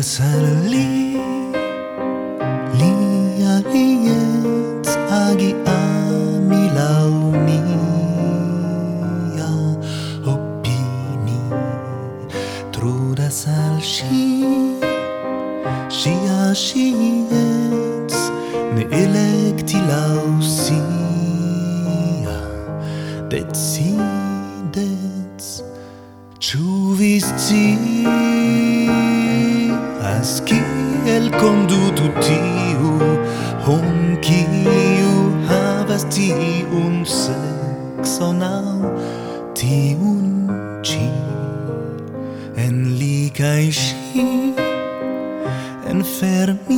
venas al li li aliet agi ami lau mia opini trudas al si sia siet ne electi lau sia. Ciu vis sciis? Estas kiel condu tiu Hom kiu havas tiun sexon au Tiun ci En li kaj ŝi Enfermitas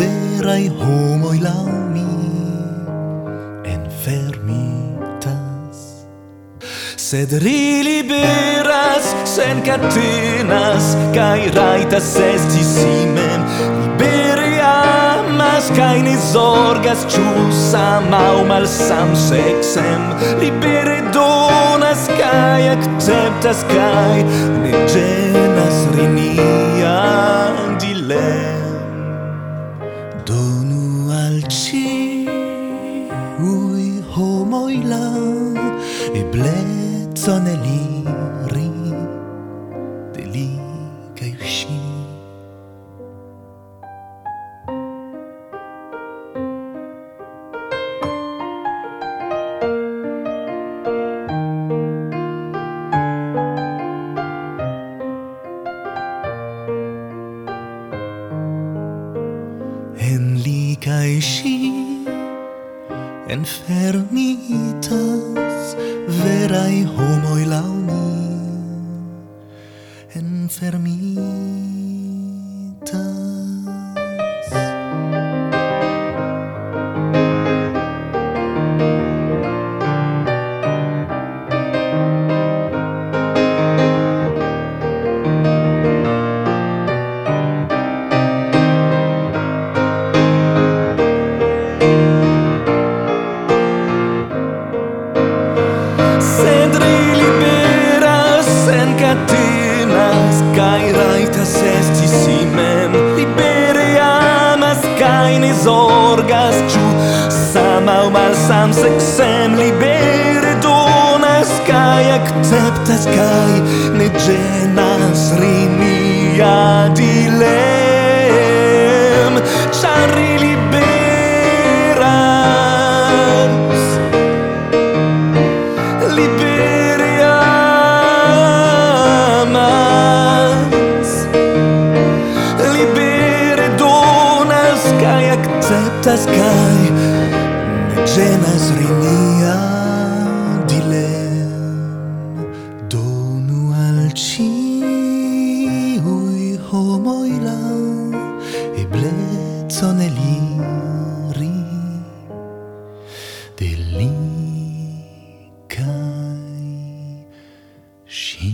verai homoj laŭ mi Enfermitas Sed ri liberas, sen catenas, kai raitas esti simen. Liberi amas, kai ne zorgas, ciu sam au mal sam sexem. liberi donas, kai acceptas, kai ne genas rinia dilem. Donu al ci, ui homoi la, e blem. soneliri delikajuši. En likajši. Enfermitas verai homoi laumi Enfermitas. sam seksem libere donas kaj akceptas kaj ne ĝenas ri nia dilem. Ĉar ri liberas libere amas libere donas kaj akceptas kaj Ĝenas rinia dilemo Donu al ĉiuj homoi la eblecon eliri de li kaj ŝi